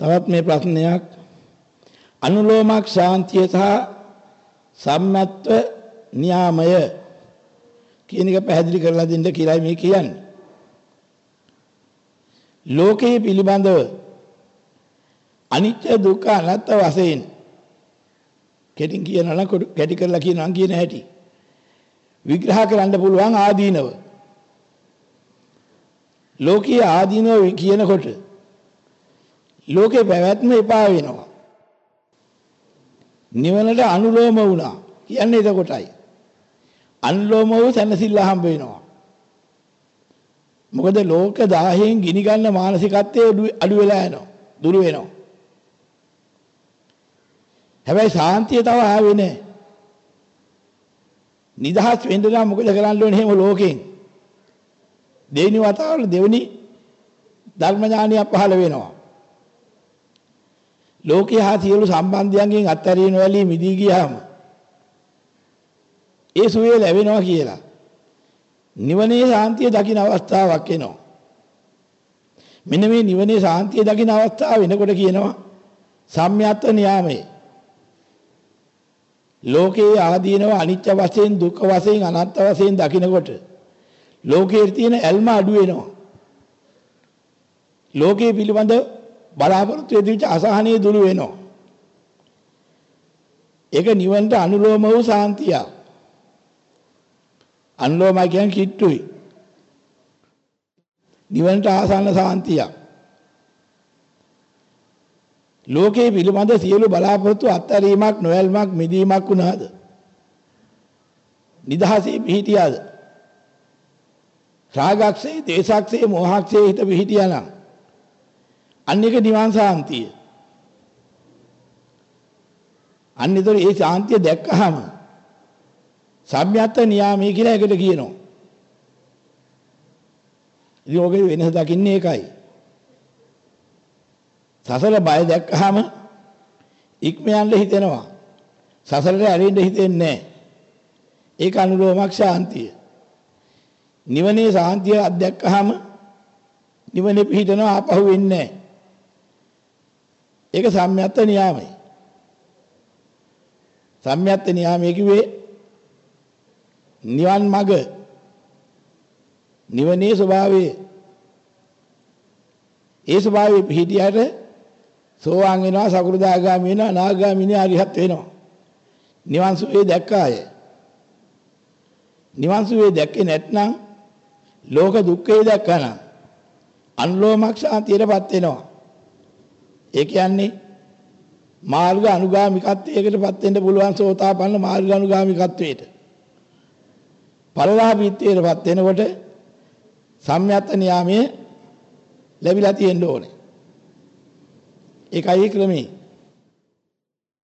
තවත් මේ ප්‍රශ්නයක්. අනුලෝමක් ශාන්තිය සහ සම්මත්ව න්යාමය කියන එක පැහැදිලි කරලා දෙන්න කියලායි මේ කියන්නේ. ලෝකයේ පිළිබඳව අනිත්‍ය දුක්ඛ අනාත්ම වශයෙන් කෙටින් කියනවා නම් කැටි කරලා කියනවා නම් කියන හැටි. විග්‍රහ කරන්න පුළුවන් ආදීනව. ලෝකීය ආදීනව කියනකොට ලෝකේ පැවැත්ම එපා වෙනවා නිවනට අනුලෝම වුණා කියන්නේ එතකොටයි අනුලෝම වූ සැනසෙල්ල හම්බ වෙනවා මොකද ලෝක 1000න් ගිනි ගන්න මානසිකත්වයේ අඩු වෙලා යනවා දුරු වෙනවා හැබැයි සාන්තිය තව ආවේ නැහැ. නිදහස් වෙන්න නම් මොකද කරන්න ඕනේ එහෙම ලෝකෙන්? දෙවෙනි වතාවල දෙවෙනි ධර්ම ඥානිය පහළ වෙනවා. ලෝකයේ හා සියලු සම්බන්ධයන්ගෙන් අත්හැරීන වැලී මිදී ගියාම ඒ සුවේ ලැබෙනවා කියලා. නිවනේ ශාන්තිය දකින්න අවස්ථාවක් එනවා. මෙන්න මේ නිවනේ ශාන්තිය දකින්න අවස්ථාව වෙනකොට කියනවා සම්්‍යත්ව නියාමයේ ලෝකයේ ආදීනව අනිත්‍ය වශයෙන් දුක්ඛ වශයෙන් අනාත්ම වශයෙන් දකිනකොට ලෝකයේ තියෙන ඇල්ම අඩු වෙනවා. ලෝකයේ පිළිබඳ බලාපොරොත්තු වෙදිච්ච අසහනය දුරු වෙනවා. ඒක නිවන්ට අනුලෝම වූ සාන්තිය. අනුලෝම කියන්නේ කිට්ටුයි. නිවන්ට ආසන්න සාන්තියක්. ලෝකයේ පිළිබඳ සියලු බලාපොරොත්තු අත්හැරීමක් නොයල්මක් මිදීමක් වුණාද? නිදහසේ පිහිටියාද? රාගක්ෂේ, දේශක්ෂේ, මෝහක්ෂේ හිත පිහිටියානම් අන්නේක නිවන් සාන්තිය. අන්නේතර ඒ සාන්තිය දැක්කහම සම්්‍යත්ත නියාමයේ කියලා එකට කියනවා. ඉතින් ඔගේ වෙනස දකින්නේ ඒකයි. සසල බය දැක්කහම ඉක්ම යන්න හිතෙනවා. සසලට ඇරෙන්න හිතෙන්නේ නැහැ. ඒක අනුලෝමක් ශාන්තිය. නිවනේ ශාන්තිය අධ්‍යක්කහම නිවනේ පිහිටනවා ආපහු වෙන්නේ නැහැ. ඒක සම්්‍යත්ත නියාමයි. සම්්‍යත්ත නියාමයේ කිව්වේ නිවන් මඟ නිවනේ ස්වභාවය. ඒ ස්වභාවයේ පිහිටියට සෝවාන් වෙනවා සකෘදාගාමි වෙනවා නාගාමිනේ අරිහත් වෙනවා. නිවන් සුවේ දැක්ක අය නිවන් සුවේ දැක්කේ නැත්නම් ලෝක දුක්ඛේ දැක්කනම් අනුලෝමක් ශාන්තියටපත් වෙනවා. ඒ කියන්නේ මාර්ග අනුගාමිකත්වයකටපත් වෙන්න පුළුවන් සෝතාපන්න මාර්ග අනුගාමිකත්වයට. පරලාභීත්වයටපත් වෙනකොට සම්්‍යත්ත නියාමයේ ලැබිලා තියෙන්න ඕනේ. ඒකයි ක්‍රමේ.